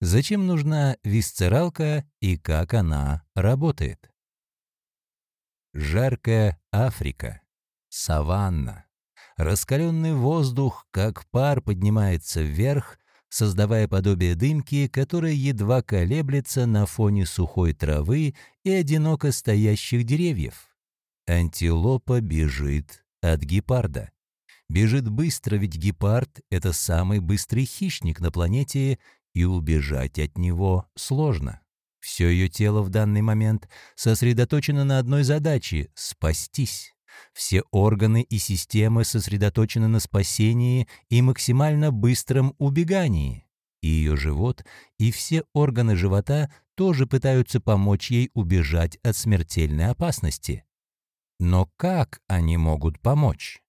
Зачем нужна висцералка и как она работает? Жаркая Африка, саванна. Раскаленный воздух, как пар, поднимается вверх, создавая подобие дымки, которая едва колеблется на фоне сухой травы и одиноко стоящих деревьев. Антилопа бежит от гепарда. Бежит быстро, ведь гепард — это самый быстрый хищник на планете, и убежать от него сложно. Все ее тело в данный момент сосредоточено на одной задаче — спастись. Все органы и системы сосредоточены на спасении и максимально быстром убегании. И ее живот, и все органы живота тоже пытаются помочь ей убежать от смертельной опасности. Но как они могут помочь?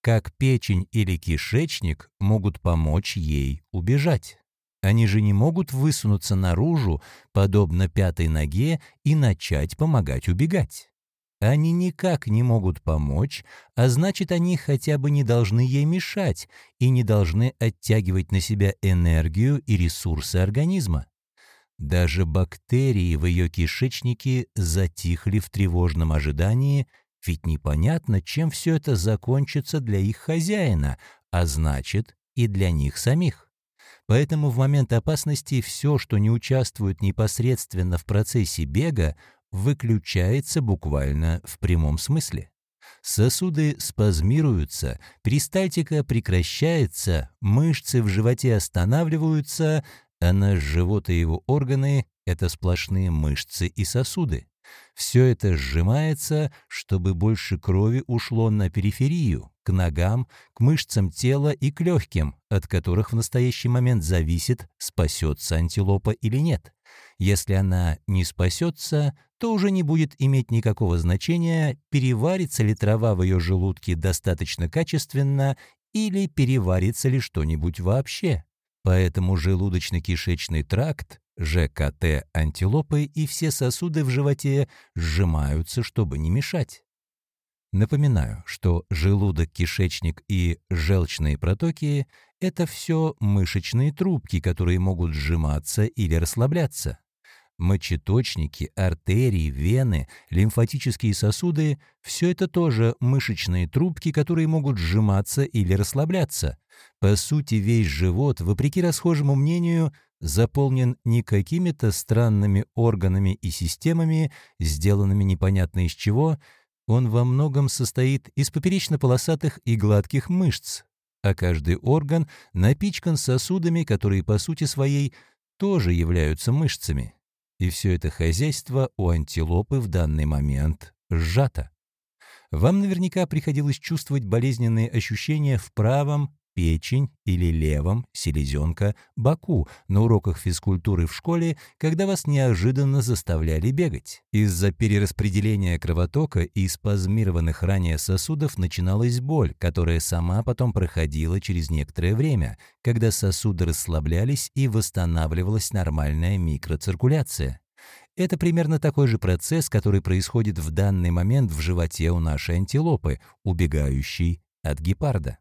Как печень или кишечник могут помочь ей убежать? Они же не могут высунуться наружу, подобно пятой ноге, и начать помогать убегать. Они никак не могут помочь, а значит, они хотя бы не должны ей мешать и не должны оттягивать на себя энергию и ресурсы организма. Даже бактерии в ее кишечнике затихли в тревожном ожидании, ведь непонятно, чем все это закончится для их хозяина, а значит и для них самих. Поэтому в момент опасности все, что не участвует непосредственно в процессе бега, выключается буквально в прямом смысле. Сосуды спазмируются, перистальтика прекращается, мышцы в животе останавливаются, а наш живот и его органы — это сплошные мышцы и сосуды. Все это сжимается, чтобы больше крови ушло на периферию, к ногам, к мышцам тела и к легким, от которых в настоящий момент зависит, спасется антилопа или нет. Если она не спасется, то уже не будет иметь никакого значения, переварится ли трава в ее желудке достаточно качественно или переварится ли что-нибудь вообще. Поэтому желудочно-кишечный тракт, ЖКТ антилопы и все сосуды в животе сжимаются, чтобы не мешать. Напоминаю, что желудок, кишечник и желчные протоки — это все мышечные трубки, которые могут сжиматься или расслабляться. Мочеточники, артерии, вены, лимфатические сосуды — все это тоже мышечные трубки, которые могут сжиматься или расслабляться. По сути, весь живот, вопреки расхожему мнению, заполнен не какими-то странными органами и системами, сделанными непонятно из чего — он во многом состоит из поперечно-полосатых и гладких мышц, а каждый орган напичкан сосудами, которые по сути своей тоже являются мышцами. И все это хозяйство у антилопы в данный момент сжато. Вам наверняка приходилось чувствовать болезненные ощущения в правом печень или левом, селезенка, боку на уроках физкультуры в школе, когда вас неожиданно заставляли бегать. Из-за перераспределения кровотока и спазмированных ранее сосудов начиналась боль, которая сама потом проходила через некоторое время, когда сосуды расслаблялись и восстанавливалась нормальная микроциркуляция. Это примерно такой же процесс, который происходит в данный момент в животе у нашей антилопы, убегающей от гепарда.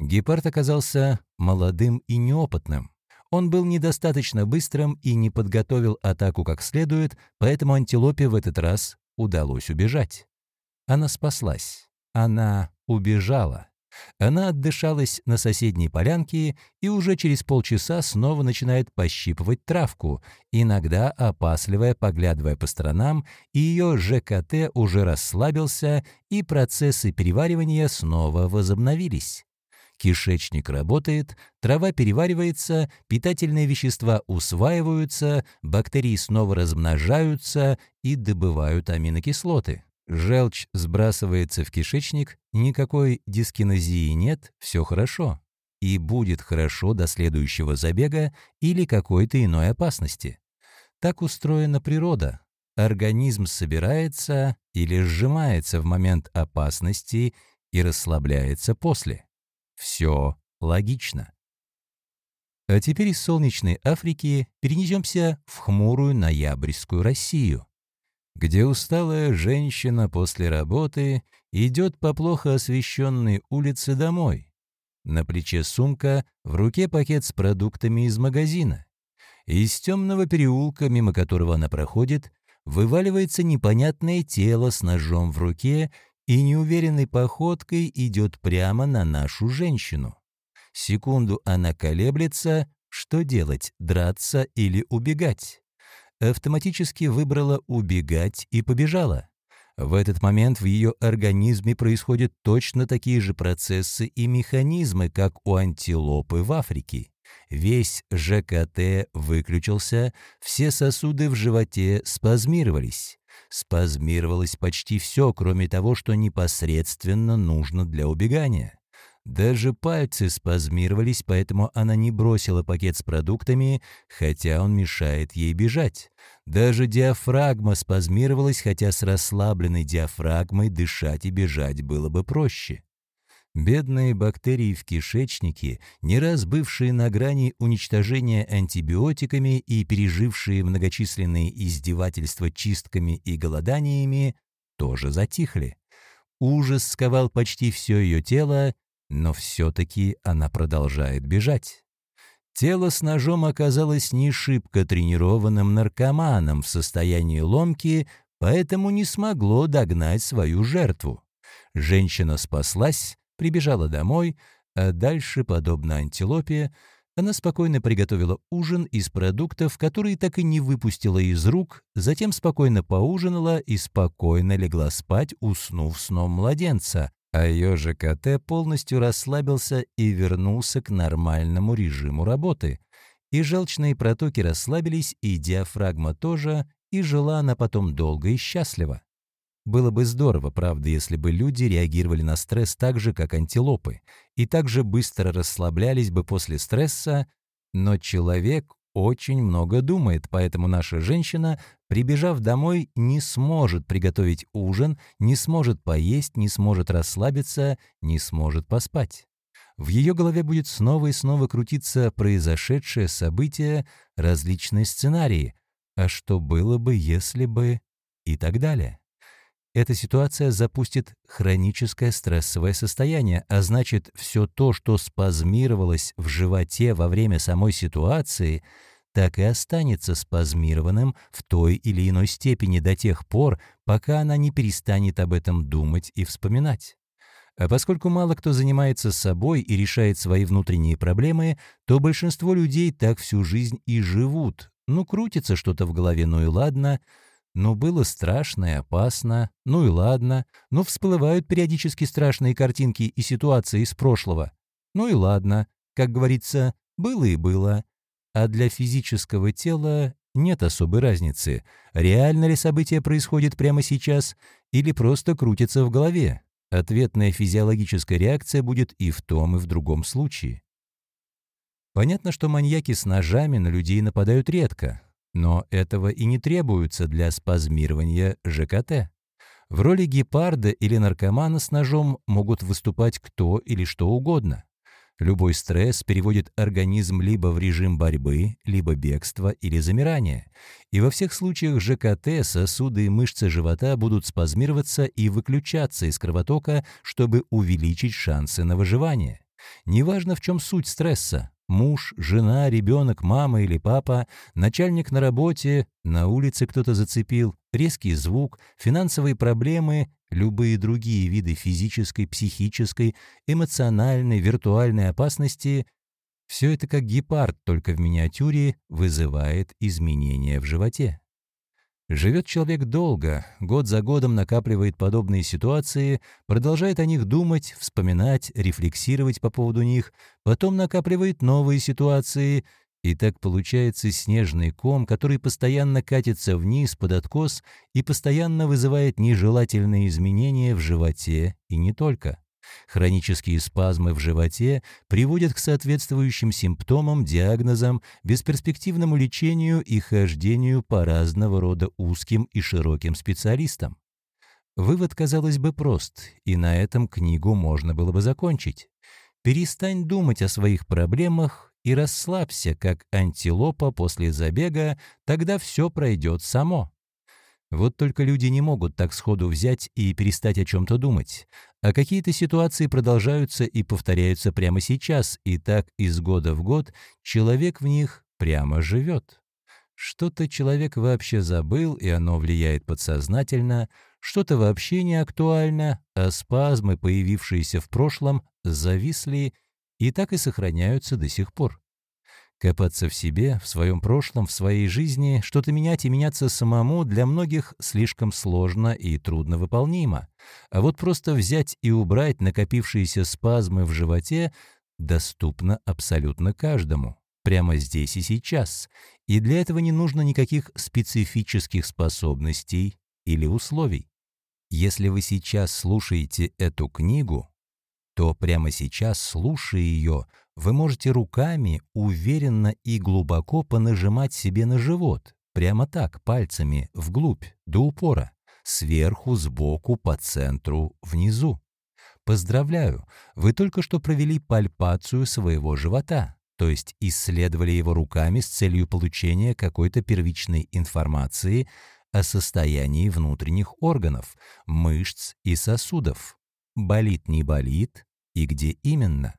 Гепард оказался молодым и неопытным. Он был недостаточно быстрым и не подготовил атаку как следует, поэтому антилопе в этот раз удалось убежать. Она спаслась. Она убежала. Она отдышалась на соседней полянке и уже через полчаса снова начинает пощипывать травку, иногда опасливая, поглядывая по сторонам, и ее ЖКТ уже расслабился, и процессы переваривания снова возобновились. Кишечник работает, трава переваривается, питательные вещества усваиваются, бактерии снова размножаются и добывают аминокислоты. Желчь сбрасывается в кишечник, никакой дискинезии нет, все хорошо. И будет хорошо до следующего забега или какой-то иной опасности. Так устроена природа. Организм собирается или сжимается в момент опасности и расслабляется после. Все логично. А теперь из солнечной Африки перенесемся в хмурую ноябрьскую Россию, где усталая женщина после работы идет по плохо освещенной улице домой. На плече сумка, в руке пакет с продуктами из магазина. Из темного переулка, мимо которого она проходит, вываливается непонятное тело с ножом в руке и неуверенной походкой идет прямо на нашу женщину. Секунду она колеблется, что делать, драться или убегать? Автоматически выбрала убегать и побежала. В этот момент в ее организме происходят точно такие же процессы и механизмы, как у антилопы в Африке. Весь ЖКТ выключился, все сосуды в животе спазмировались. Спазмировалось почти все, кроме того, что непосредственно нужно для убегания. Даже пальцы спазмировались, поэтому она не бросила пакет с продуктами, хотя он мешает ей бежать. Даже диафрагма спазмировалась, хотя с расслабленной диафрагмой дышать и бежать было бы проще. Бедные бактерии в кишечнике, не раз бывшие на грани уничтожения антибиотиками и пережившие многочисленные издевательства чистками и голоданиями, тоже затихли. Ужас сковал почти все ее тело, но все-таки она продолжает бежать. Тело с ножом оказалось не шибко тренированным наркоманом в состоянии ломки, поэтому не смогло догнать свою жертву. Женщина спаслась, прибежала домой, а дальше, подобно антилопе, она спокойно приготовила ужин из продуктов, которые так и не выпустила из рук, затем спокойно поужинала и спокойно легла спать, уснув сном младенца, а ее ЖКТ полностью расслабился и вернулся к нормальному режиму работы. И желчные протоки расслабились, и диафрагма тоже, и жила она потом долго и счастливо. Было бы здорово, правда, если бы люди реагировали на стресс так же, как антилопы, и так же быстро расслаблялись бы после стресса, но человек очень много думает, поэтому наша женщина, прибежав домой, не сможет приготовить ужин, не сможет поесть, не сможет расслабиться, не сможет поспать. В ее голове будет снова и снова крутиться произошедшее событие, различные сценарии. А что было бы, если бы... и так далее. Эта ситуация запустит хроническое стрессовое состояние, а значит, все то, что спазмировалось в животе во время самой ситуации, так и останется спазмированным в той или иной степени до тех пор, пока она не перестанет об этом думать и вспоминать. А поскольку мало кто занимается собой и решает свои внутренние проблемы, то большинство людей так всю жизнь и живут. Ну, крутится что-то в голове, ну и ладно — ну, было страшно и опасно. Ну и ладно. Ну, всплывают периодически страшные картинки и ситуации из прошлого. Ну и ладно. Как говорится, было и было. А для физического тела нет особой разницы, реально ли событие происходит прямо сейчас или просто крутится в голове. Ответная физиологическая реакция будет и в том, и в другом случае. Понятно, что маньяки с ножами на людей нападают редко, но этого и не требуется для спазмирования ЖКТ. В роли гепарда или наркомана с ножом могут выступать кто или что угодно. Любой стресс переводит организм либо в режим борьбы, либо бегства или замирания. И во всех случаях ЖКТ сосуды и мышцы живота будут спазмироваться и выключаться из кровотока, чтобы увеличить шансы на выживание. Неважно, в чем суть стресса Муж, жена, ребенок, мама или папа, начальник на работе, на улице кто-то зацепил, резкий звук, финансовые проблемы, любые другие виды физической, психической, эмоциональной, виртуальной опасности — все это как гепард, только в миниатюре, вызывает изменения в животе. Живет человек долго, год за годом накапливает подобные ситуации, продолжает о них думать, вспоминать, рефлексировать по поводу них, потом накапливает новые ситуации, и так получается снежный ком, который постоянно катится вниз под откос и постоянно вызывает нежелательные изменения в животе и не только. Хронические спазмы в животе приводят к соответствующим симптомам, диагнозам, бесперспективному лечению и хождению по разного рода узким и широким специалистам. Вывод, казалось бы, прост, и на этом книгу можно было бы закончить. Перестань думать о своих проблемах и расслабься, как антилопа после забега, тогда все пройдет само. Вот только люди не могут так сходу взять и перестать о чем-то думать. А какие-то ситуации продолжаются и повторяются прямо сейчас, и так из года в год человек в них прямо живет. Что-то человек вообще забыл, и оно влияет подсознательно, что-то вообще не актуально, а спазмы, появившиеся в прошлом, зависли и так и сохраняются до сих пор. Копаться в себе, в своем прошлом, в своей жизни, что-то менять и меняться самому для многих слишком сложно и трудно выполнимо. А вот просто взять и убрать накопившиеся спазмы в животе доступно абсолютно каждому, прямо здесь и сейчас. И для этого не нужно никаких специфических способностей или условий. Если вы сейчас слушаете эту книгу, то прямо сейчас, слушая ее, вы можете руками уверенно и глубоко понажимать себе на живот, прямо так, пальцами, вглубь, до упора, сверху, сбоку, по центру, внизу. Поздравляю, вы только что провели пальпацию своего живота, то есть исследовали его руками с целью получения какой-то первичной информации о состоянии внутренних органов, мышц и сосудов. Болит, не болит и где именно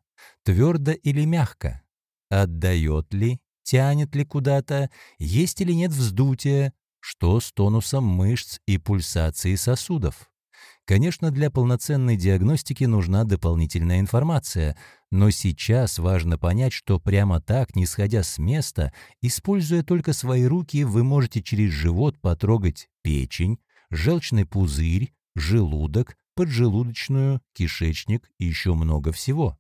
твердо или мягко, отдает ли, тянет ли куда-то, есть или нет вздутия, что с тонусом мышц и пульсацией сосудов. Конечно, для полноценной диагностики нужна дополнительная информация, но сейчас важно понять, что прямо так, не сходя с места, используя только свои руки, вы можете через живот потрогать печень, желчный пузырь, желудок, поджелудочную, кишечник и еще много всего.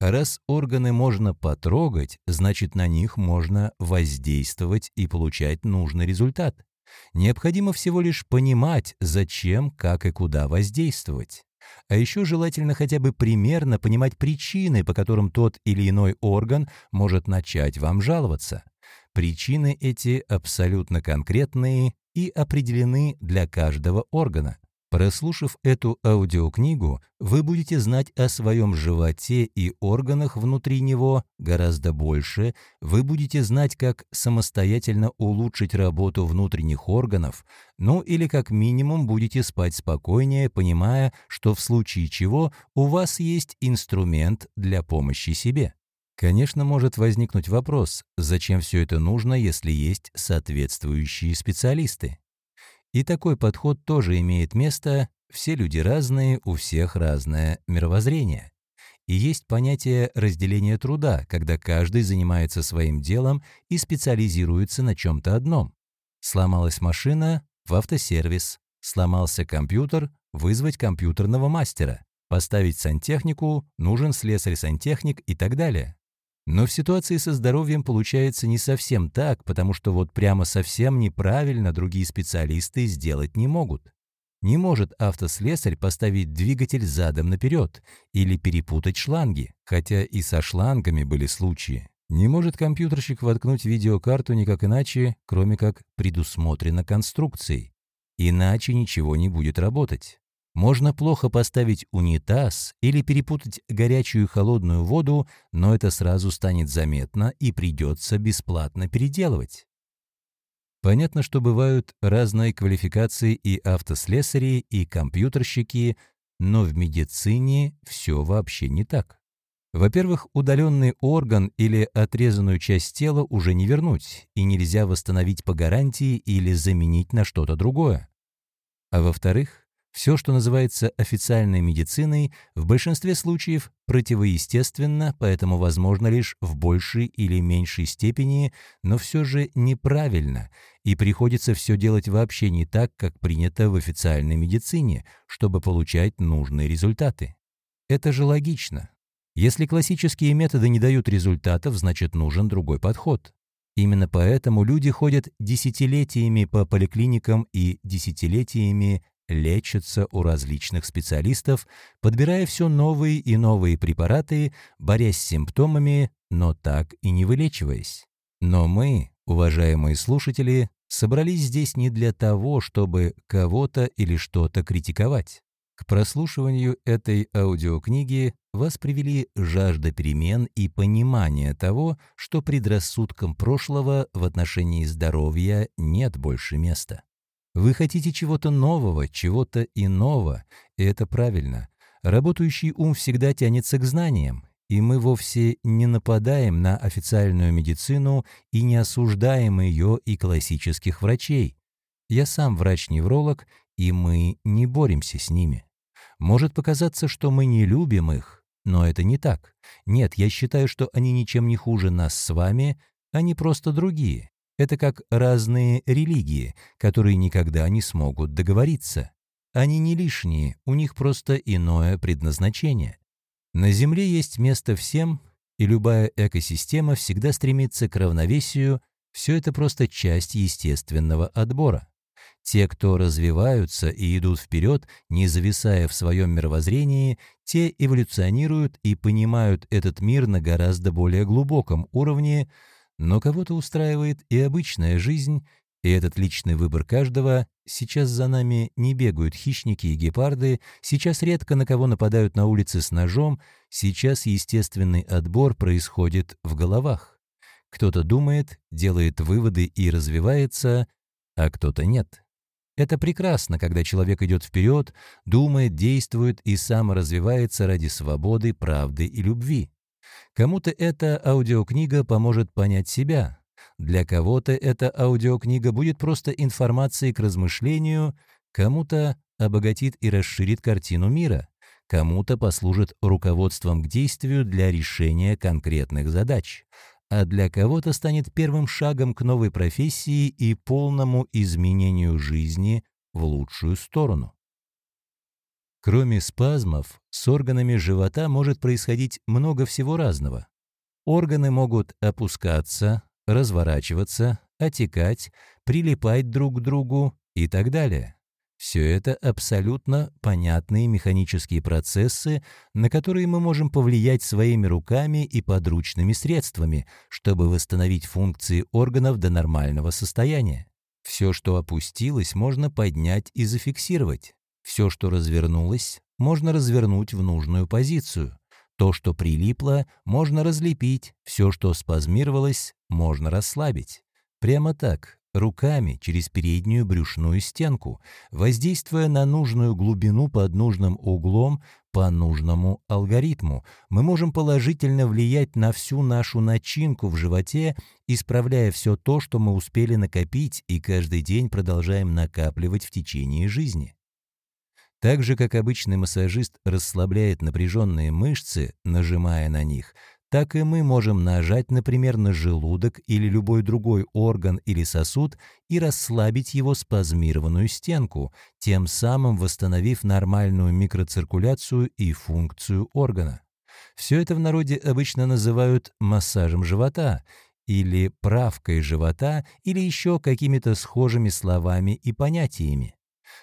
Раз органы можно потрогать, значит на них можно воздействовать и получать нужный результат. Необходимо всего лишь понимать, зачем, как и куда воздействовать. А еще желательно хотя бы примерно понимать причины, по которым тот или иной орган может начать вам жаловаться. Причины эти абсолютно конкретные и определены для каждого органа. Прослушав эту аудиокнигу, вы будете знать о своем животе и органах внутри него гораздо больше, вы будете знать, как самостоятельно улучшить работу внутренних органов, ну или как минимум будете спать спокойнее, понимая, что в случае чего у вас есть инструмент для помощи себе. Конечно, может возникнуть вопрос, зачем все это нужно, если есть соответствующие специалисты. И такой подход тоже имеет место, все люди разные, у всех разное мировоззрение. И есть понятие разделения труда, когда каждый занимается своим делом и специализируется на чем-то одном. Сломалась машина – в автосервис, сломался компьютер – вызвать компьютерного мастера, поставить сантехнику – нужен слесарь-сантехник и так далее. Но в ситуации со здоровьем получается не совсем так, потому что вот прямо совсем неправильно другие специалисты сделать не могут. Не может автослесарь поставить двигатель задом наперед или перепутать шланги, хотя и со шлангами были случаи. Не может компьютерщик воткнуть видеокарту никак иначе, кроме как предусмотрено конструкцией. Иначе ничего не будет работать. Можно плохо поставить унитаз или перепутать горячую и холодную воду, но это сразу станет заметно и придется бесплатно переделывать. Понятно, что бывают разные квалификации и автослесари, и компьютерщики, но в медицине все вообще не так. Во-первых, удаленный орган или отрезанную часть тела уже не вернуть, и нельзя восстановить по гарантии или заменить на что-то другое. А во-вторых, все, что называется официальной медициной, в большинстве случаев противоестественно, поэтому возможно лишь в большей или меньшей степени, но все же неправильно, и приходится все делать вообще не так, как принято в официальной медицине, чтобы получать нужные результаты. Это же логично. Если классические методы не дают результатов, значит нужен другой подход. Именно поэтому люди ходят десятилетиями по поликлиникам и десятилетиями лечатся у различных специалистов, подбирая все новые и новые препараты, борясь с симптомами, но так и не вылечиваясь. Но мы, уважаемые слушатели, собрались здесь не для того, чтобы кого-то или что-то критиковать. К прослушиванию этой аудиокниги вас привели жажда перемен и понимание того, что предрассудкам прошлого в отношении здоровья нет больше места. Вы хотите чего-то нового, чего-то иного, и это правильно. Работающий ум всегда тянется к знаниям, И мы вовсе не нападаем на официальную медицину и не осуждаем ее и классических врачей. Я сам врач-невролог, и мы не боремся с ними. Может показаться, что мы не любим их, но это не так. Нет, я считаю, что они ничем не хуже нас с вами, они просто другие. Это как разные религии, которые никогда не смогут договориться. Они не лишние, у них просто иное предназначение. На Земле есть место всем, и любая экосистема всегда стремится к равновесию, все это просто часть естественного отбора. Те, кто развиваются и идут вперед, не зависая в своем мировоззрении, те эволюционируют и понимают этот мир на гораздо более глубоком уровне, но кого-то устраивает и обычная жизнь, и этот личный выбор каждого Сейчас за нами не бегают хищники и гепарды, сейчас редко на кого нападают на улице с ножом, сейчас естественный отбор происходит в головах. Кто-то думает, делает выводы и развивается, а кто-то нет. Это прекрасно, когда человек идет вперед, думает, действует и саморазвивается ради свободы, правды и любви. Кому-то эта аудиокнига поможет понять себя, для кого-то эта аудиокнига будет просто информацией к размышлению, кому-то обогатит и расширит картину мира, кому-то послужит руководством к действию для решения конкретных задач, а для кого-то станет первым шагом к новой профессии и полному изменению жизни в лучшую сторону. Кроме спазмов, с органами живота может происходить много всего разного. Органы могут опускаться, разворачиваться, отекать, прилипать друг к другу и так далее. Все это абсолютно понятные механические процессы, на которые мы можем повлиять своими руками и подручными средствами, чтобы восстановить функции органов до нормального состояния. Все, что опустилось, можно поднять и зафиксировать. Все, что развернулось, можно развернуть в нужную позицию. То, что прилипло, можно разлепить, все, что спазмировалось, можно расслабить. Прямо так, руками через переднюю брюшную стенку, воздействуя на нужную глубину под нужным углом по нужному алгоритму, мы можем положительно влиять на всю нашу начинку в животе, исправляя все то, что мы успели накопить и каждый день продолжаем накапливать в течение жизни. Так же, как обычный массажист расслабляет напряженные мышцы, нажимая на них, так и мы можем нажать, например, на желудок или любой другой орган или сосуд и расслабить его спазмированную стенку, тем самым восстановив нормальную микроциркуляцию и функцию органа. Все это в народе обычно называют массажем живота или правкой живота или еще какими-то схожими словами и понятиями.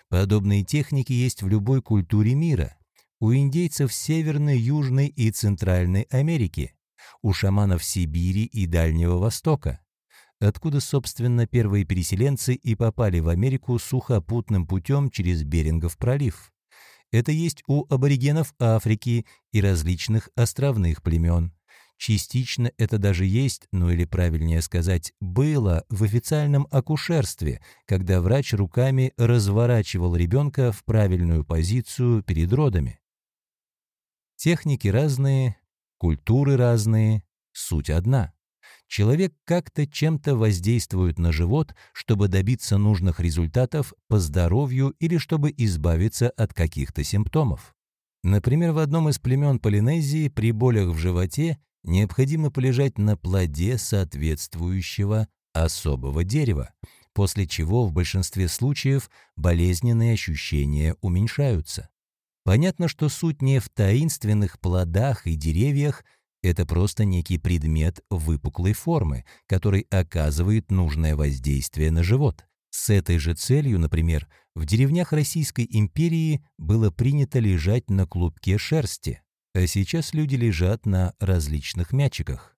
Подобные техники есть в любой культуре мира. У индейцев Северной, Южной и Центральной Америки, у шаманов Сибири и Дальнего Востока. Откуда, собственно, первые переселенцы и попали в Америку сухопутным путем через Берингов пролив. Это есть у аборигенов Африки и различных островных племен. Частично это даже есть, ну или правильнее сказать, было в официальном акушерстве, когда врач руками разворачивал ребенка в правильную позицию перед родами. Техники разные, культуры разные, суть одна. Человек как-то чем-то воздействует на живот, чтобы добиться нужных результатов по здоровью или чтобы избавиться от каких-то симптомов. Например, в одном из племен Полинезии при болях в животе необходимо полежать на плоде соответствующего особого дерева, после чего в большинстве случаев болезненные ощущения уменьшаются. Понятно, что суть не в таинственных плодах и деревьях, это просто некий предмет выпуклой формы, который оказывает нужное воздействие на живот. С этой же целью, например, в деревнях Российской империи было принято лежать на клубке шерсти а сейчас люди лежат на различных мячиках.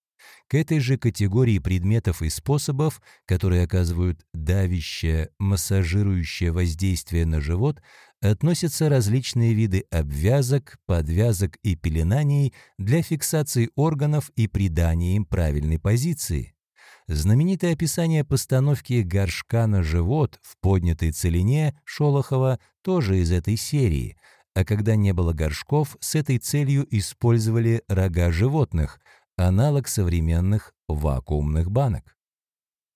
К этой же категории предметов и способов, которые оказывают давящее, массажирующее воздействие на живот, относятся различные виды обвязок, подвязок и пеленаний для фиксации органов и придания им правильной позиции. Знаменитое описание постановки горшка на живот в поднятой целине Шолохова тоже из этой серии – а когда не было горшков, с этой целью использовали рога животных, аналог современных вакуумных банок.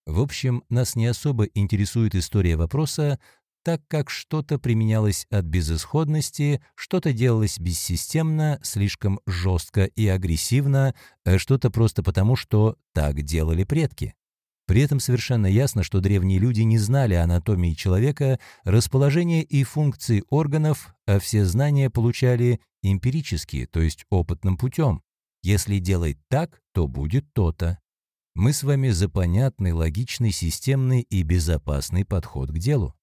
В общем, нас не особо интересует история вопроса, так как что-то применялось от безысходности, что-то делалось бессистемно, слишком жестко и агрессивно, а что-то просто потому, что так делали предки. При этом совершенно ясно, что древние люди не знали анатомии человека, расположения и функции органов, а все знания получали эмпирически, то есть опытным путем. Если делать так, то будет то-то. Мы с вами за понятный, логичный, системный и безопасный подход к делу.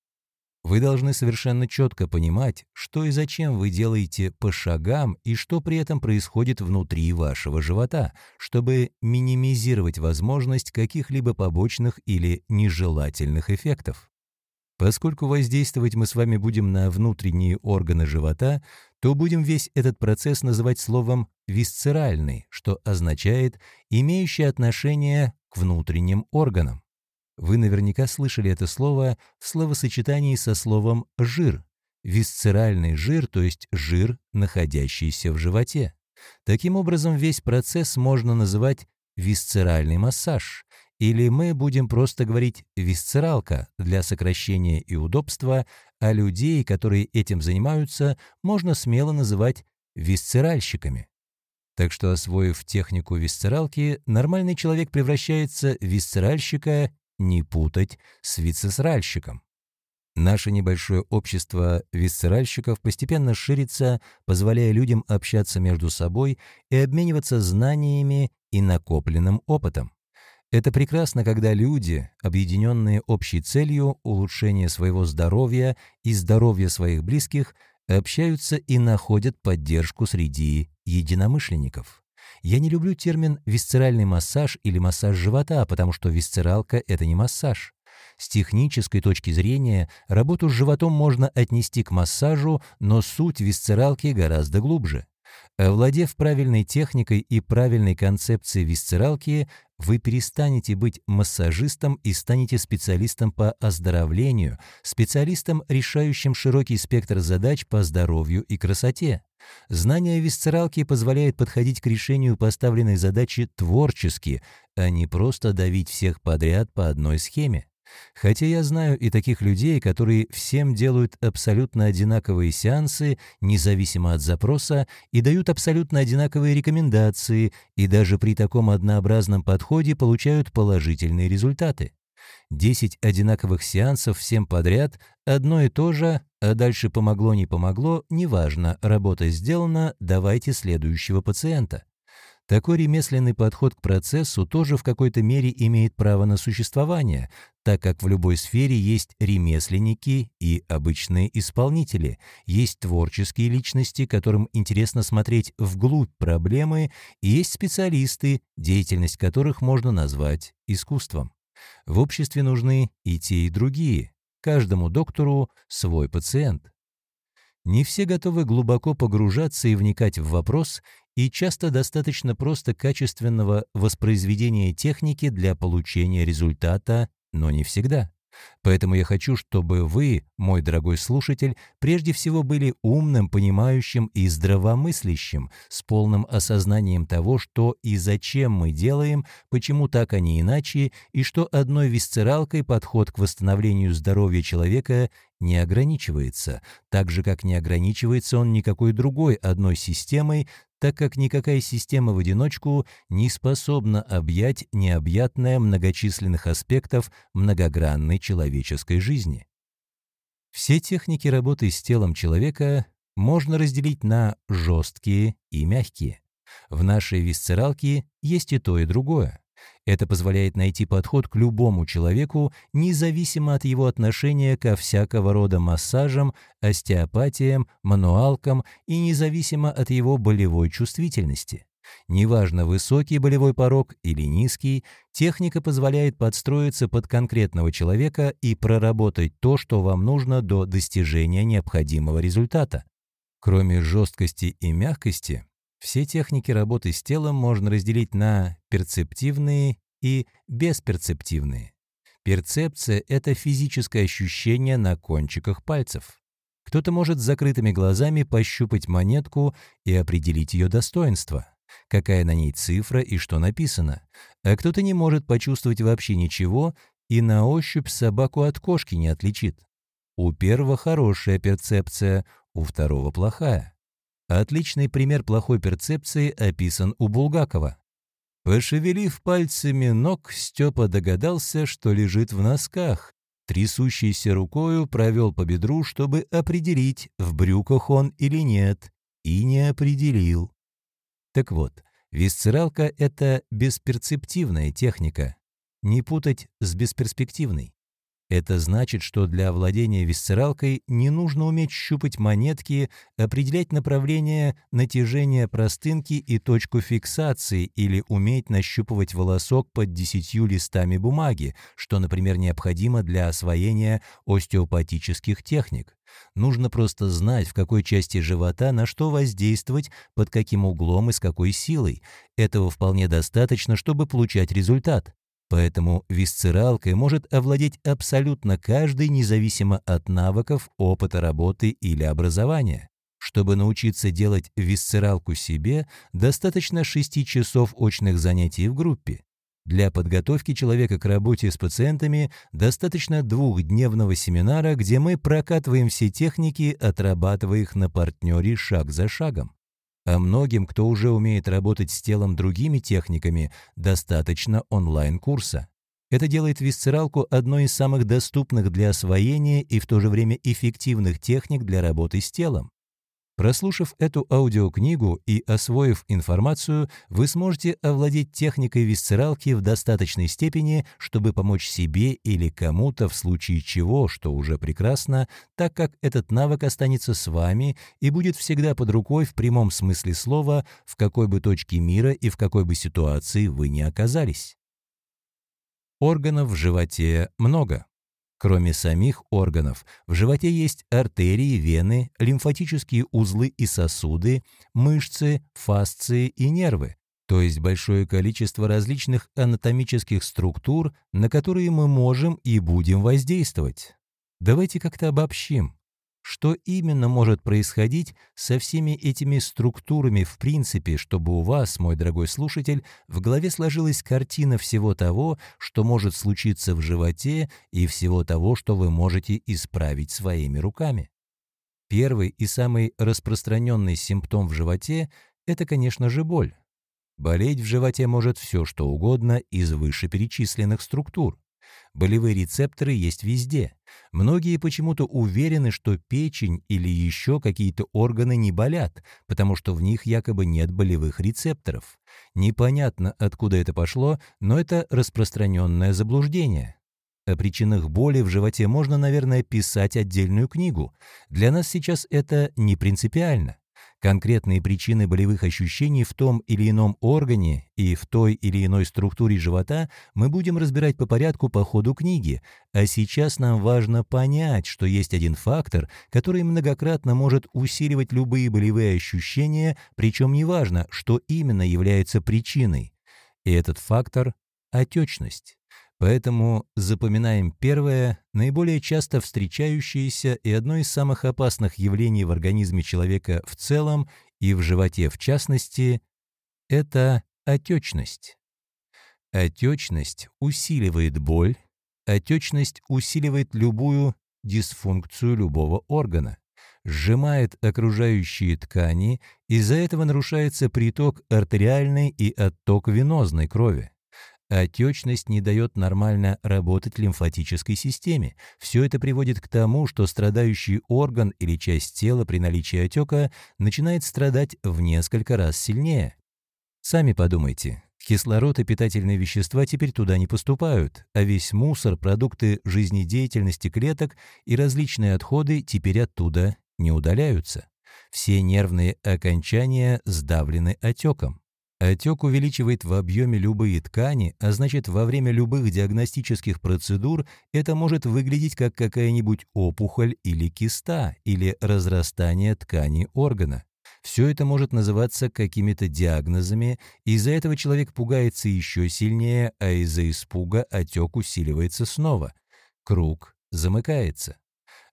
Вы должны совершенно четко понимать, что и зачем вы делаете по шагам и что при этом происходит внутри вашего живота, чтобы минимизировать возможность каких-либо побочных или нежелательных эффектов. Поскольку воздействовать мы с вами будем на внутренние органы живота, то будем весь этот процесс называть словом «висцеральный», что означает «имеющий отношение к внутренним органам». Вы наверняка слышали это слово в словосочетании со словом «жир». Висцеральный жир, то есть жир, находящийся в животе. Таким образом, весь процесс можно называть висцеральный массаж, или мы будем просто говорить «висцералка» для сокращения и удобства, а людей, которые этим занимаются, можно смело называть висцеральщиками. Так что, освоив технику висцералки, нормальный человек превращается в висцеральщика не путать с висцеральщиком. Наше небольшое общество висцеральщиков постепенно ширится, позволяя людям общаться между собой и обмениваться знаниями и накопленным опытом. Это прекрасно, когда люди, объединенные общей целью улучшения своего здоровья и здоровья своих близких, общаются и находят поддержку среди единомышленников. Я не люблю термин «висцеральный массаж» или «массаж живота», потому что висцералка – это не массаж. С технической точки зрения работу с животом можно отнести к массажу, но суть висцералки гораздо глубже. Овладев правильной техникой и правильной концепцией висцералки, вы перестанете быть массажистом и станете специалистом по оздоровлению, специалистом, решающим широкий спектр задач по здоровью и красоте. Знание висцералки позволяет подходить к решению поставленной задачи творчески, а не просто давить всех подряд по одной схеме. Хотя я знаю и таких людей, которые всем делают абсолютно одинаковые сеансы, независимо от запроса, и дают абсолютно одинаковые рекомендации, и даже при таком однообразном подходе получают положительные результаты. 10 одинаковых сеансов всем подряд, одно и то же, а дальше помогло-не помогло, неважно, работа сделана, давайте следующего пациента. Такой ремесленный подход к процессу тоже в какой-то мере имеет право на существование, так как в любой сфере есть ремесленники и обычные исполнители, есть творческие личности, которым интересно смотреть вглубь проблемы, и есть специалисты, деятельность которых можно назвать искусством. В обществе нужны и те, и другие. Каждому доктору свой пациент. Не все готовы глубоко погружаться и вникать в вопрос, и часто достаточно просто качественного воспроизведения техники для получения результата, но не всегда. Поэтому я хочу, чтобы вы, мой дорогой слушатель, прежде всего были умным, понимающим и здравомыслящим, с полным осознанием того, что и зачем мы делаем, почему так, а не иначе, и что одной висцералкой подход к восстановлению здоровья человека не ограничивается, так же, как не ограничивается он никакой другой одной системой, так как никакая система в одиночку не способна объять необъятное многочисленных аспектов многогранной человеческой жизни. Все техники работы с телом человека можно разделить на жесткие и мягкие. В нашей висцералке есть и то, и другое. Это позволяет найти подход к любому человеку, независимо от его отношения ко всякого рода массажам, остеопатиям, мануалкам и независимо от его болевой чувствительности. Неважно, высокий болевой порог или низкий, техника позволяет подстроиться под конкретного человека и проработать то, что вам нужно до достижения необходимого результата. Кроме жесткости и мягкости, все техники работы с телом можно разделить на перцептивные и бесперцептивные. Перцепция – это физическое ощущение на кончиках пальцев. Кто-то может с закрытыми глазами пощупать монетку и определить ее достоинство, какая на ней цифра и что написано, а кто-то не может почувствовать вообще ничего и на ощупь собаку от кошки не отличит. У первого хорошая перцепция, у второго плохая. Отличный пример плохой перцепции описан у Булгакова. Пошевелив пальцами ног, Степа догадался, что лежит в носках. Трясущейся рукою провел по бедру, чтобы определить, в брюках он или нет, и не определил. Так вот, висцералка — это бесперцептивная техника. Не путать с бесперспективной. Это значит, что для владения висцералкой не нужно уметь щупать монетки, определять направление натяжения простынки и точку фиксации или уметь нащупывать волосок под десятью листами бумаги, что, например, необходимо для освоения остеопатических техник. Нужно просто знать, в какой части живота на что воздействовать, под каким углом и с какой силой. Этого вполне достаточно, чтобы получать результат. Поэтому висцералкой может овладеть абсолютно каждый, независимо от навыков, опыта работы или образования. Чтобы научиться делать висцералку себе, достаточно 6 часов очных занятий в группе. Для подготовки человека к работе с пациентами достаточно двухдневного семинара, где мы прокатываем все техники, отрабатывая их на партнере шаг за шагом. А многим, кто уже умеет работать с телом другими техниками, достаточно онлайн-курса. Это делает висцералку одной из самых доступных для освоения и в то же время эффективных техник для работы с телом. Прослушав эту аудиокнигу и освоив информацию, вы сможете овладеть техникой висцералки в достаточной степени, чтобы помочь себе или кому-то в случае чего, что уже прекрасно, так как этот навык останется с вами и будет всегда под рукой в прямом смысле слова, в какой бы точке мира и в какой бы ситуации вы ни оказались. Органов в животе много. Кроме самих органов, в животе есть артерии, вены, лимфатические узлы и сосуды, мышцы, фасции и нервы, то есть большое количество различных анатомических структур, на которые мы можем и будем воздействовать. Давайте как-то обобщим. Что именно может происходить со всеми этими структурами в принципе, чтобы у вас, мой дорогой слушатель, в голове сложилась картина всего того, что может случиться в животе и всего того, что вы можете исправить своими руками? Первый и самый распространенный симптом в животе – это, конечно же, боль. Болеть в животе может все, что угодно из вышеперечисленных структур. Болевые рецепторы есть везде. Многие почему-то уверены, что печень или еще какие-то органы не болят, потому что в них якобы нет болевых рецепторов. Непонятно, откуда это пошло, но это распространенное заблуждение. О причинах боли в животе можно, наверное, писать отдельную книгу. Для нас сейчас это не принципиально. Конкретные причины болевых ощущений в том или ином органе и в той или иной структуре живота мы будем разбирать по порядку по ходу книги, а сейчас нам важно понять, что есть один фактор, который многократно может усиливать любые болевые ощущения, причем неважно, что именно является причиной. И этот фактор – отечность. Поэтому запоминаем первое, наиболее часто встречающееся и одно из самых опасных явлений в организме человека в целом и в животе в частности – это отечность. Отечность усиливает боль, отечность усиливает любую дисфункцию любого органа, сжимает окружающие ткани, из-за этого нарушается приток артериальной и отток венозной крови. Отечность не дает нормально работать лимфатической системе. Все это приводит к тому, что страдающий орган или часть тела при наличии отека начинает страдать в несколько раз сильнее. Сами подумайте. Кислород и питательные вещества теперь туда не поступают, а весь мусор, продукты жизнедеятельности клеток и различные отходы теперь оттуда не удаляются. Все нервные окончания сдавлены отеком. Отек увеличивает в объеме любые ткани, а значит, во время любых диагностических процедур это может выглядеть как какая-нибудь опухоль или киста, или разрастание ткани органа. Все это может называться какими-то диагнозами, из-за этого человек пугается еще сильнее, а из-за испуга отек усиливается снова. Круг замыкается.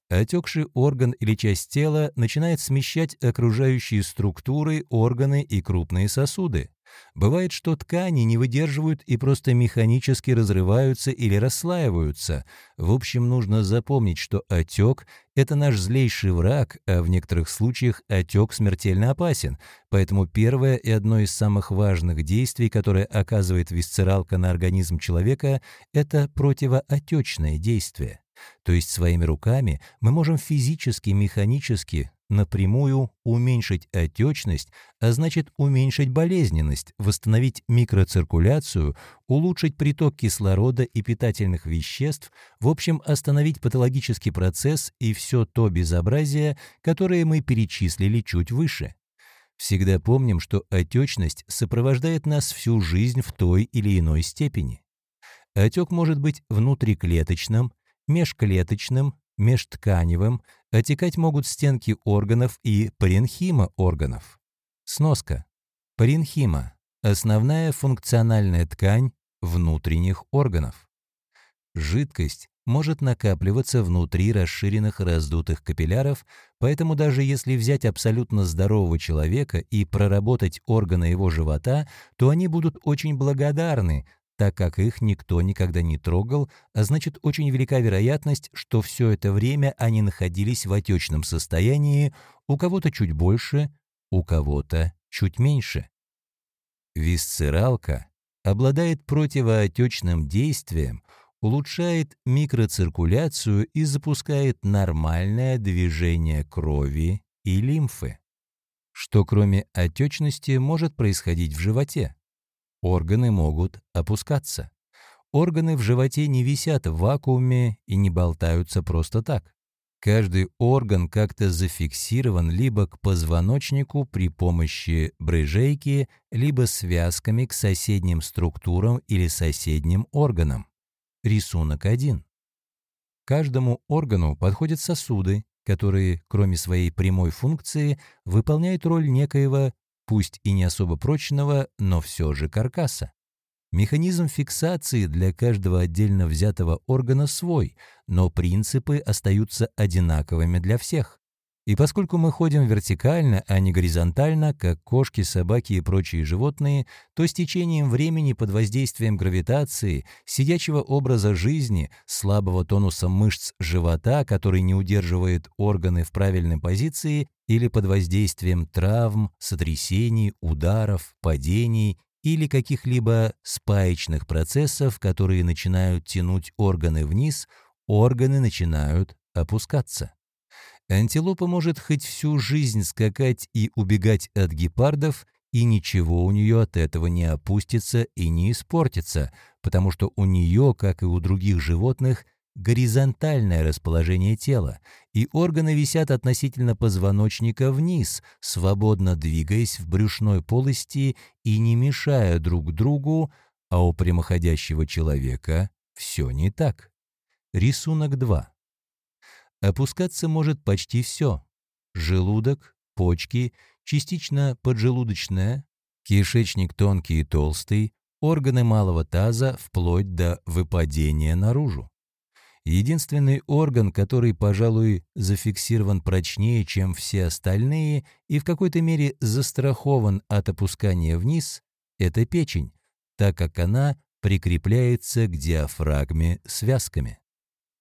Отекший орган или часть тела начинает смещать окружающие структуры, органы и крупные сосуды. Бывает, что ткани не выдерживают и просто механически разрываются или расслаиваются. В общем, нужно запомнить, что отек – это наш злейший враг, а в некоторых случаях отек смертельно опасен. Поэтому первое и одно из самых важных действий, которое оказывает висцералка на организм человека – это противоотечное действие. То есть своими руками мы можем физически, механически, напрямую уменьшить отечность, а значит уменьшить болезненность, восстановить микроциркуляцию, улучшить приток кислорода и питательных веществ, в общем, остановить патологический процесс и все то безобразие, которое мы перечислили чуть выше. Всегда помним, что отечность сопровождает нас всю жизнь в той или иной степени. Отек может быть внутриклеточным, межклеточным, межтканевым, отекать могут стенки органов и паренхима органов. Сноска. Паренхима – основная функциональная ткань внутренних органов. Жидкость может накапливаться внутри расширенных раздутых капилляров, поэтому даже если взять абсолютно здорового человека и проработать органы его живота, то они будут очень благодарны так как их никто никогда не трогал, а значит очень велика вероятность, что все это время они находились в отечном состоянии, у кого-то чуть больше, у кого-то чуть меньше. Висцералка обладает противоотечным действием, улучшает микроциркуляцию и запускает нормальное движение крови и лимфы. Что кроме отечности может происходить в животе? Органы могут опускаться. Органы в животе не висят в вакууме и не болтаются просто так. Каждый орган как-то зафиксирован либо к позвоночнику при помощи брыжейки, либо связками к соседним структурам или соседним органам. Рисунок 1. Каждому органу подходят сосуды, которые, кроме своей прямой функции, выполняют роль некоего пусть и не особо прочного, но все же каркаса. Механизм фиксации для каждого отдельно взятого органа свой, но принципы остаются одинаковыми для всех. И поскольку мы ходим вертикально, а не горизонтально, как кошки, собаки и прочие животные, то с течением времени под воздействием гравитации, сидячего образа жизни, слабого тонуса мышц живота, который не удерживает органы в правильной позиции, или под воздействием травм, сотрясений, ударов, падений или каких-либо спаечных процессов, которые начинают тянуть органы вниз, органы начинают опускаться. Антилопа может хоть всю жизнь скакать и убегать от гепардов, и ничего у нее от этого не опустится и не испортится, потому что у нее, как и у других животных, горизонтальное расположение тела, и органы висят относительно позвоночника вниз, свободно двигаясь в брюшной полости и не мешая друг другу, а у прямоходящего человека все не так. Рисунок 2. Опускаться может почти все. Желудок, почки, частично поджелудочная, кишечник тонкий и толстый, органы малого таза вплоть до выпадения наружу. Единственный орган, который, пожалуй, зафиксирован прочнее, чем все остальные и в какой-то мере застрахован от опускания вниз, это печень, так как она прикрепляется к диафрагме связками.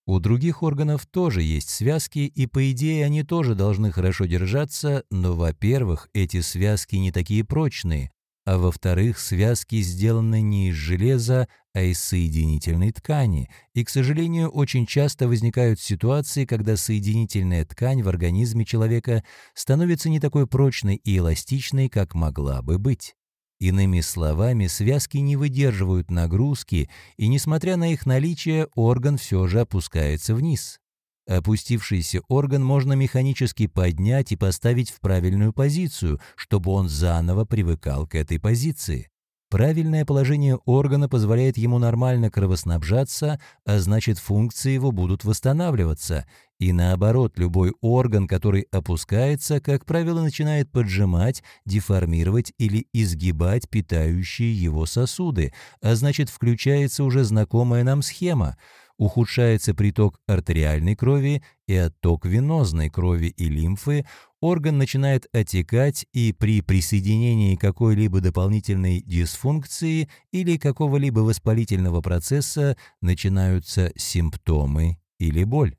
У других органов тоже есть связки, и по идее они тоже должны хорошо держаться, но, во-первых, эти связки не такие прочные, а во-вторых, связки сделаны не из железа, а из соединительной ткани, и, к сожалению, очень часто возникают ситуации, когда соединительная ткань в организме человека становится не такой прочной и эластичной, как могла бы быть. Иными словами, связки не выдерживают нагрузки, и, несмотря на их наличие, орган все же опускается вниз. Опустившийся орган можно механически поднять и поставить в правильную позицию, чтобы он заново привыкал к этой позиции. Правильное положение органа позволяет ему нормально кровоснабжаться, а значит функции его будут восстанавливаться. И наоборот, любой орган, который опускается, как правило, начинает поджимать, деформировать или изгибать питающие его сосуды, а значит включается уже знакомая нам схема. Ухудшается приток артериальной крови и отток венозной крови и лимфы, орган начинает отекать и при присоединении какой-либо дополнительной дисфункции или какого-либо воспалительного процесса начинаются симптомы или боль.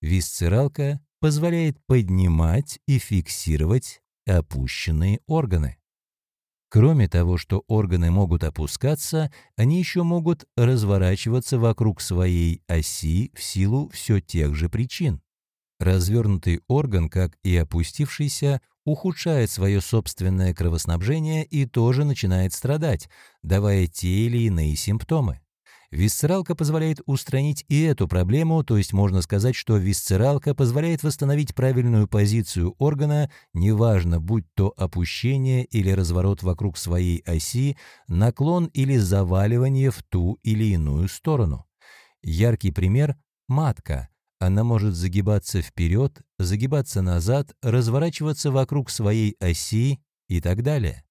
Висцералка позволяет поднимать и фиксировать опущенные органы. Кроме того, что органы могут опускаться, они еще могут разворачиваться вокруг своей оси в силу все тех же причин. Развернутый орган, как и опустившийся, ухудшает свое собственное кровоснабжение и тоже начинает страдать, давая те или иные симптомы. Висцералка позволяет устранить и эту проблему, то есть можно сказать, что висцералка позволяет восстановить правильную позицию органа, неважно, будь то опущение или разворот вокруг своей оси, наклон или заваливание в ту или иную сторону. Яркий пример – матка. Она может загибаться вперед, загибаться назад, разворачиваться вокруг своей оси и так далее.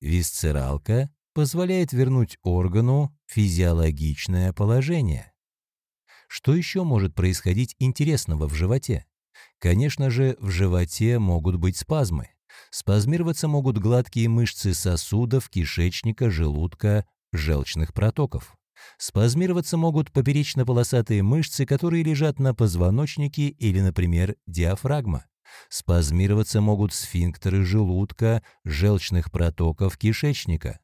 Висцералка позволяет вернуть органу физиологичное положение. Что еще может происходить интересного в животе? Конечно же, в животе могут быть спазмы. Спазмироваться могут гладкие мышцы сосудов, кишечника, желудка, желчных протоков. Спазмироваться могут поперечно-полосатые мышцы, которые лежат на позвоночнике или, например, диафрагма. Спазмироваться могут сфинктеры желудка, желчных протоков кишечника.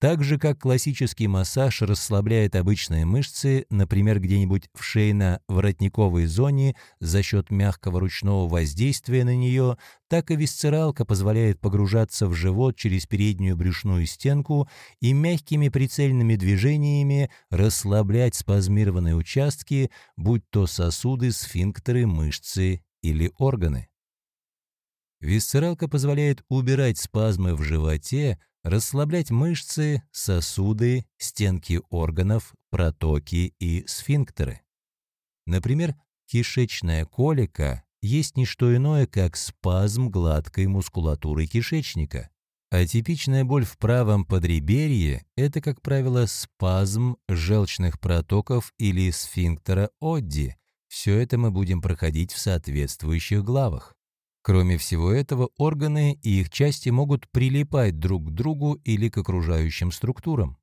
Так же, как классический массаж расслабляет обычные мышцы, например, где-нибудь в шейно-воротниковой зоне за счет мягкого ручного воздействия на нее, так и висцералка позволяет погружаться в живот через переднюю брюшную стенку и мягкими прицельными движениями расслаблять спазмированные участки, будь то сосуды, сфинктеры, мышцы или органы. Висцералка позволяет убирать спазмы в животе, расслаблять мышцы, сосуды, стенки органов, протоки и сфинктеры. Например, кишечная колика есть не что иное, как спазм гладкой мускулатуры кишечника. А типичная боль в правом подреберье – это, как правило, спазм желчных протоков или сфинктера Одди. Все это мы будем проходить в соответствующих главах. Кроме всего этого, органы и их части могут прилипать друг к другу или к окружающим структурам.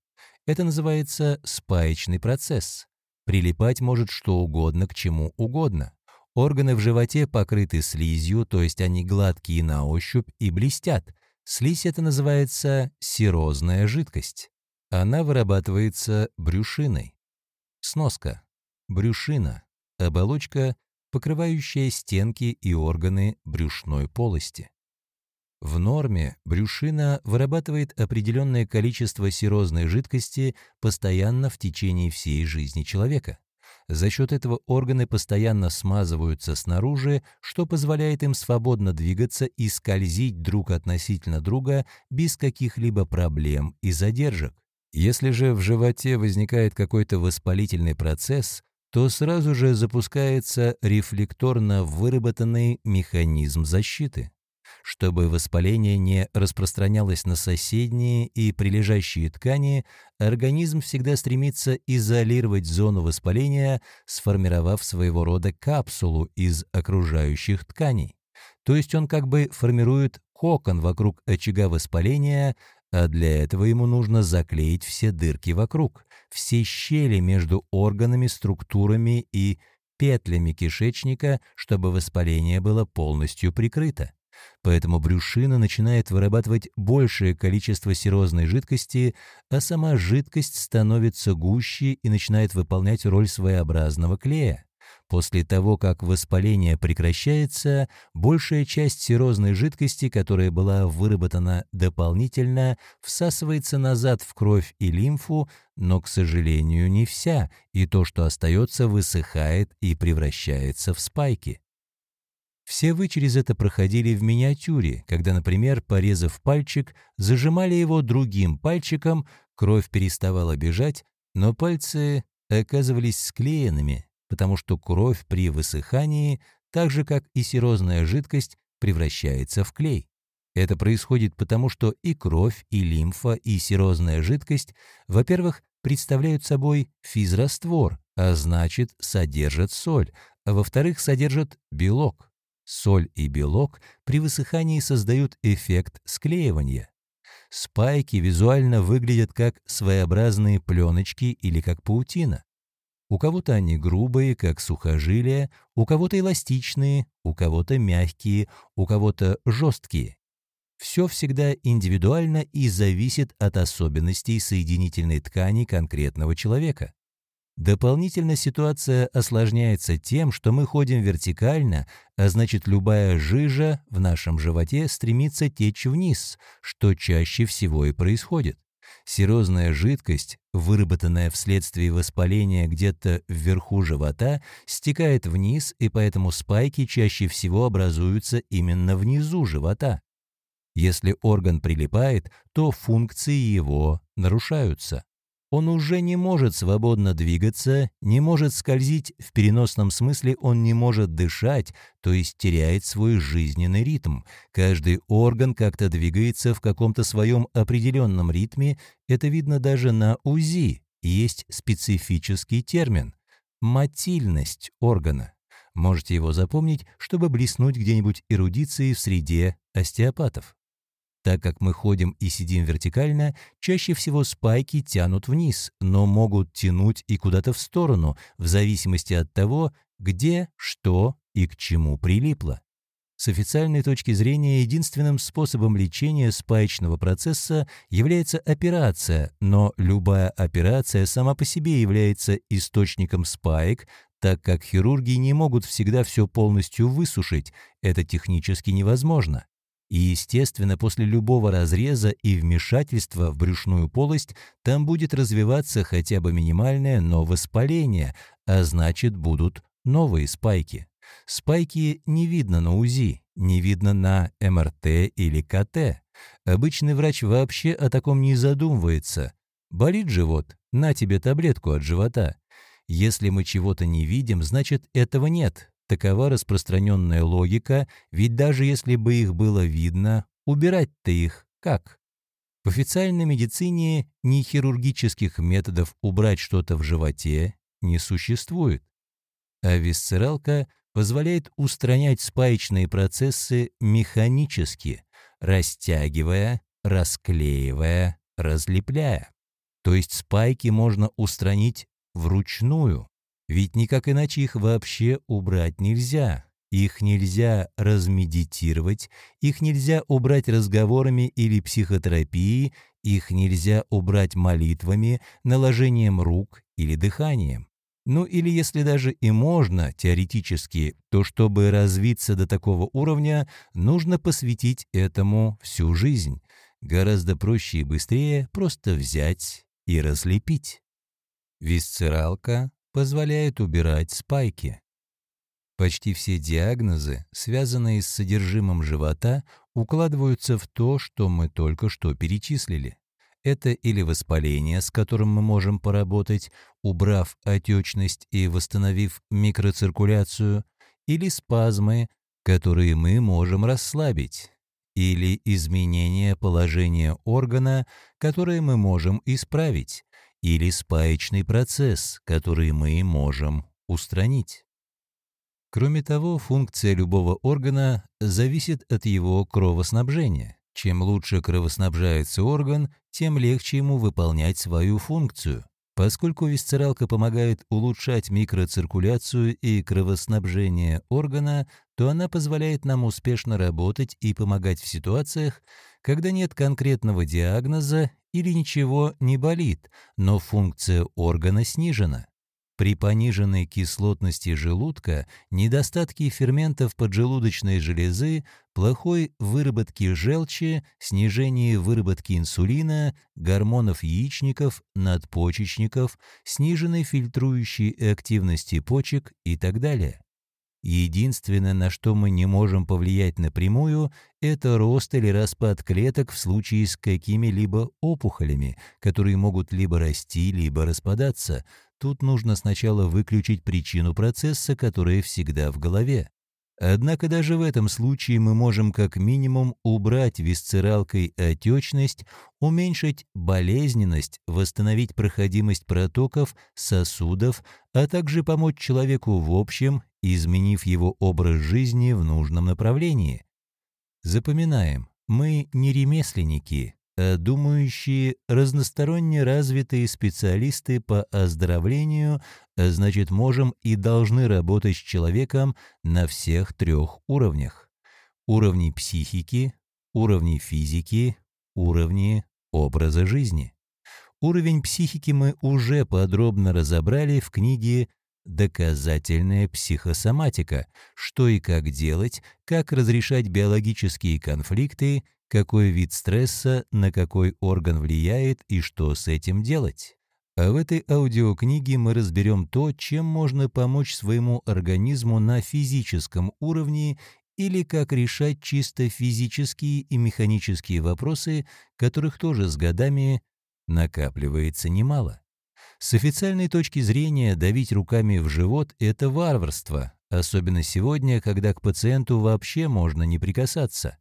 Это называется спаечный процесс. Прилипать может что угодно к чему угодно. Органы в животе покрыты слизью, то есть они гладкие на ощупь и блестят. Слизь это называется серозная жидкость. Она вырабатывается брюшиной. Сноска. Брюшина. Оболочка покрывающая стенки и органы брюшной полости. В норме брюшина вырабатывает определенное количество серозной жидкости постоянно в течение всей жизни человека. За счет этого органы постоянно смазываются снаружи, что позволяет им свободно двигаться и скользить друг относительно друга без каких-либо проблем и задержек. Если же в животе возникает какой-то воспалительный процесс, то сразу же запускается рефлекторно выработанный механизм защиты. Чтобы воспаление не распространялось на соседние и прилежащие ткани, организм всегда стремится изолировать зону воспаления, сформировав своего рода капсулу из окружающих тканей. То есть он как бы формирует кокон вокруг очага воспаления, а для этого ему нужно заклеить все дырки вокруг, все щели между органами, структурами и петлями кишечника, чтобы воспаление было полностью прикрыто. Поэтому брюшина начинает вырабатывать большее количество серозной жидкости, а сама жидкость становится гуще и начинает выполнять роль своеобразного клея. После того, как воспаление прекращается, большая часть серозной жидкости, которая была выработана дополнительно, всасывается назад в кровь и лимфу, но, к сожалению, не вся, и то, что остается, высыхает и превращается в спайки. Все вы через это проходили в миниатюре, когда, например, порезав пальчик, зажимали его другим пальчиком, кровь переставала бежать, но пальцы оказывались склеенными, потому что кровь при высыхании, так же как и серозная жидкость, превращается в клей. Это происходит потому, что и кровь, и лимфа, и серозная жидкость, во-первых, представляют собой физраствор, а значит, содержат соль, а во-вторых, содержат белок. Соль и белок при высыхании создают эффект склеивания. Спайки визуально выглядят как своеобразные пленочки или как паутина. У кого-то они грубые, как сухожилия, у кого-то эластичные, у кого-то мягкие, у кого-то жесткие. Все всегда индивидуально и зависит от особенностей соединительной ткани конкретного человека. Дополнительно ситуация осложняется тем, что мы ходим вертикально, а значит любая жижа в нашем животе стремится течь вниз, что чаще всего и происходит. Серозная жидкость, выработанная вследствие воспаления где-то вверху живота, стекает вниз, и поэтому спайки чаще всего образуются именно внизу живота. Если орган прилипает, то функции его нарушаются. Он уже не может свободно двигаться, не может скользить, в переносном смысле он не может дышать, то есть теряет свой жизненный ритм. Каждый орган как-то двигается в каком-то своем определенном ритме, это видно даже на УЗИ. Есть специфический термин – мотильность органа. Можете его запомнить, чтобы блеснуть где-нибудь эрудицией в среде остеопатов. Так как мы ходим и сидим вертикально, чаще всего спайки тянут вниз, но могут тянуть и куда-то в сторону, в зависимости от того, где, что и к чему прилипло. С официальной точки зрения, единственным способом лечения спаечного процесса является операция, но любая операция сама по себе является источником спаек, так как хирурги не могут всегда все полностью высушить, это технически невозможно. И, естественно, после любого разреза и вмешательства в брюшную полость там будет развиваться хотя бы минимальное, но воспаление, а значит будут новые спайки. Спайки не видно на УЗИ, не видно на МРТ или КТ. Обычный врач вообще о таком не задумывается. Болит живот? На тебе таблетку от живота. Если мы чего-то не видим, значит этого нет. Такова распространенная логика, ведь даже если бы их было видно, убирать-то их как? В официальной медицине ни хирургических методов убрать что-то в животе не существует. А висцералка позволяет устранять спаечные процессы механически, растягивая, расклеивая, разлепляя. То есть спайки можно устранить вручную. Ведь никак иначе их вообще убрать нельзя. Их нельзя размедитировать, их нельзя убрать разговорами или психотерапией, их нельзя убрать молитвами, наложением рук или дыханием. Ну или если даже и можно, теоретически, то чтобы развиться до такого уровня, нужно посвятить этому всю жизнь. Гораздо проще и быстрее просто взять и разлепить. Висцералка позволяет убирать спайки. Почти все диагнозы, связанные с содержимым живота, укладываются в то, что мы только что перечислили. Это или воспаление, с которым мы можем поработать, убрав отечность и восстановив микроциркуляцию, или спазмы, которые мы можем расслабить, или изменение положения органа, которое мы можем исправить, или спаечный процесс, который мы можем устранить. Кроме того, функция любого органа зависит от его кровоснабжения. Чем лучше кровоснабжается орган, тем легче ему выполнять свою функцию. Поскольку висцералка помогает улучшать микроциркуляцию и кровоснабжение органа, то она позволяет нам успешно работать и помогать в ситуациях, когда нет конкретного диагноза или ничего не болит, но функция органа снижена. При пониженной кислотности желудка, недостатке ферментов поджелудочной железы, плохой выработке желчи, снижении выработки инсулина, гормонов яичников, надпочечников, сниженной фильтрующей активности почек и так далее. Единственное, на что мы не можем повлиять напрямую, это рост или распад клеток в случае с какими-либо опухолями, которые могут либо расти, либо распадаться. Тут нужно сначала выключить причину процесса, которая всегда в голове. Однако даже в этом случае мы можем как минимум убрать висцералкой отечность, уменьшить болезненность, восстановить проходимость протоков, сосудов, а также помочь человеку в общем, изменив его образ жизни в нужном направлении. Запоминаем, мы не ремесленники, а думающие, разносторонне развитые специалисты по оздоровлению, а значит, можем и должны работать с человеком на всех трех уровнях. Уровни психики, уровни физики, уровни образа жизни. Уровень психики мы уже подробно разобрали в книге «Доказательная психосоматика. Что и как делать, как разрешать биологические конфликты, какой вид стресса на какой орган влияет и что с этим делать». А в этой аудиокниге мы разберем то, чем можно помочь своему организму на физическом уровне или как решать чисто физические и механические вопросы, которых тоже с годами накапливается немало. С официальной точки зрения давить руками в живот – это варварство, особенно сегодня, когда к пациенту вообще можно не прикасаться.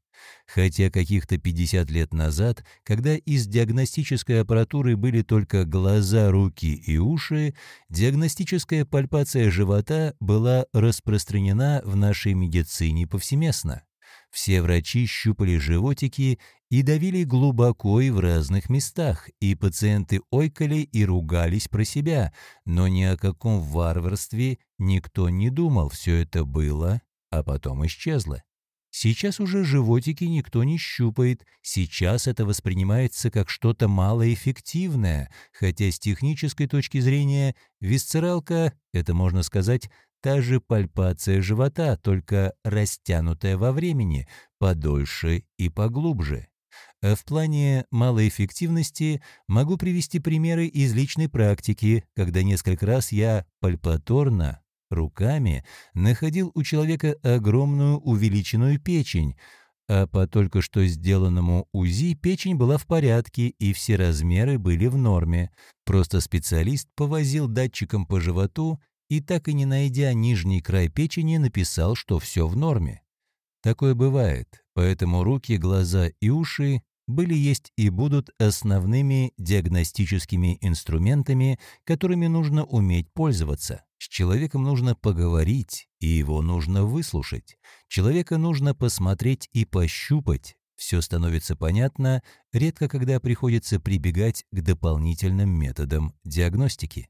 Хотя каких-то 50 лет назад, когда из диагностической аппаратуры были только глаза, руки и уши, диагностическая пальпация живота была распространена в нашей медицине повсеместно. Все врачи щупали животики и давили глубоко и в разных местах, и пациенты ойкали и ругались про себя, но ни о каком варварстве никто не думал, все это было, а потом исчезло. Сейчас уже животики никто не щупает, сейчас это воспринимается как что-то малоэффективное, хотя с технической точки зрения висцералка — это, можно сказать, та же пальпация живота, только растянутая во времени, подольше и поглубже. А в плане малоэффективности могу привести примеры из личной практики, когда несколько раз я пальпаторно руками находил у человека огромную увеличенную печень, а по только что сделанному УЗИ печень была в порядке и все размеры были в норме. Просто специалист повозил датчиком по животу и, так и не найдя нижний край печени, написал, что все в норме. Такое бывает, поэтому руки, глаза и уши были, есть и будут основными диагностическими инструментами, которыми нужно уметь пользоваться. С человеком нужно поговорить, и его нужно выслушать. Человека нужно посмотреть и пощупать. Все становится понятно, редко когда приходится прибегать к дополнительным методам диагностики.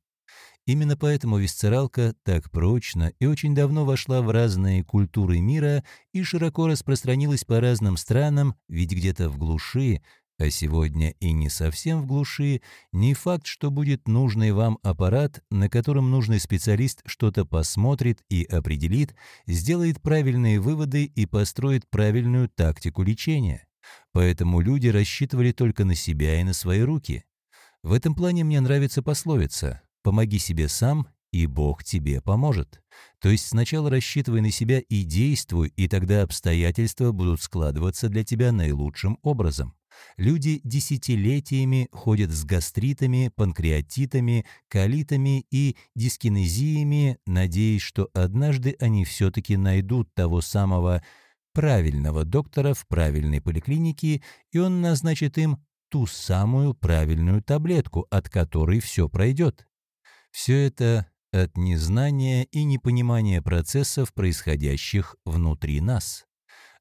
Именно поэтому висцералка так прочно и очень давно вошла в разные культуры мира и широко распространилась по разным странам, ведь где-то в глуши а сегодня и не совсем в глуши, не факт, что будет нужный вам аппарат, на котором нужный специалист что-то посмотрит и определит, сделает правильные выводы и построит правильную тактику лечения. Поэтому люди рассчитывали только на себя и на свои руки. В этом плане мне нравится пословица «помоги себе сам, и Бог тебе поможет». То есть сначала рассчитывай на себя и действуй, и тогда обстоятельства будут складываться для тебя наилучшим образом. Люди десятилетиями ходят с гастритами, панкреатитами, колитами и дискинезиями, надеясь, что однажды они все-таки найдут того самого правильного доктора в правильной поликлинике, и он назначит им ту самую правильную таблетку, от которой все пройдет. Все это от незнания и непонимания процессов, происходящих внутри нас.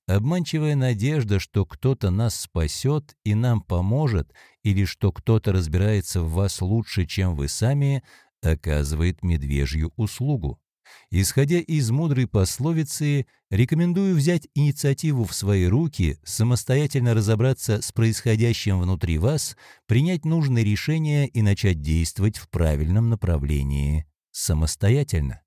Обманчивая надежда, что кто-то нас спасет и нам поможет, или что кто-то разбирается в вас лучше, чем вы сами, оказывает медвежью услугу. Исходя из мудрой пословицы, рекомендую взять инициативу в свои руки, самостоятельно разобраться с происходящим внутри вас, принять нужные решения и начать действовать в правильном направлении самостоятельно.